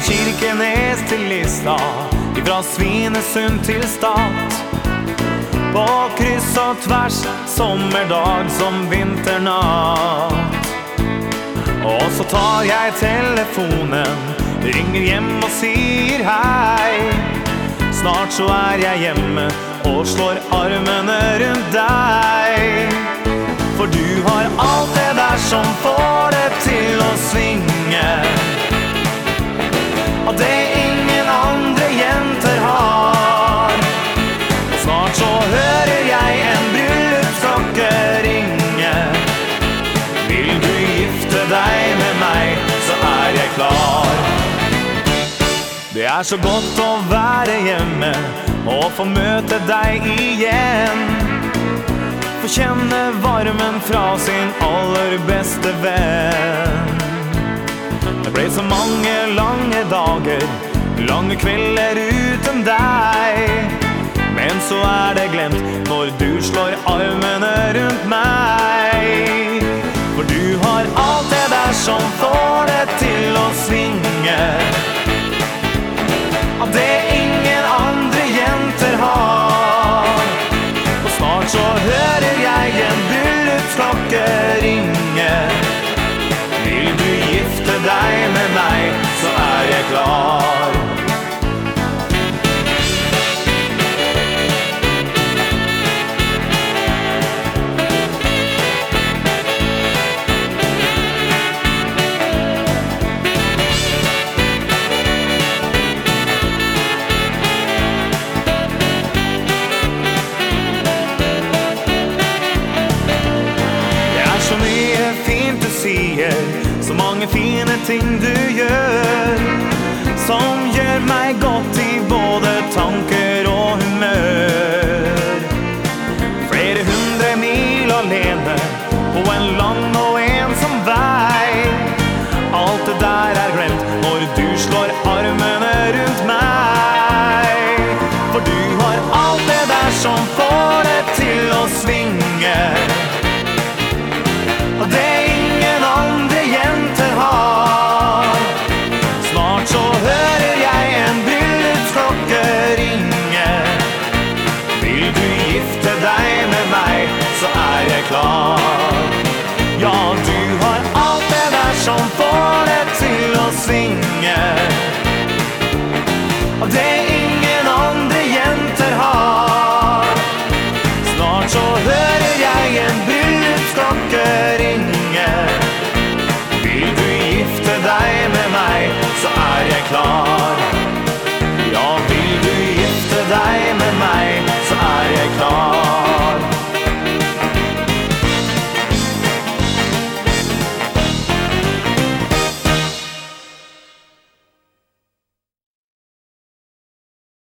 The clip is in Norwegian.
Kirkenes til Lista, ifra Svinesund til Stad. På kryss og tvers, sommerdag som vinternatt. Og så tar jeg telefonen, ringer hjem og sier hei. Snart så er jeg hjemme og slår armene rundt deg. For du har alt Det er så godt å være hjemme og få møte deg igjen. Få kjenne varmen fra sin aller beste venn. Det ble så mange lange dager, lange kvelder uten meg, så er jeg klar. Er sier, så mange fine ting du gjør. Som gjør meg godt i både tanker og humør. Flere hundre mil alene på en lang og ensom Ja, du har alt det der som får det til å svinge. Og det ingen andre jenter har. Snart så hører jeg en bryllupsklokke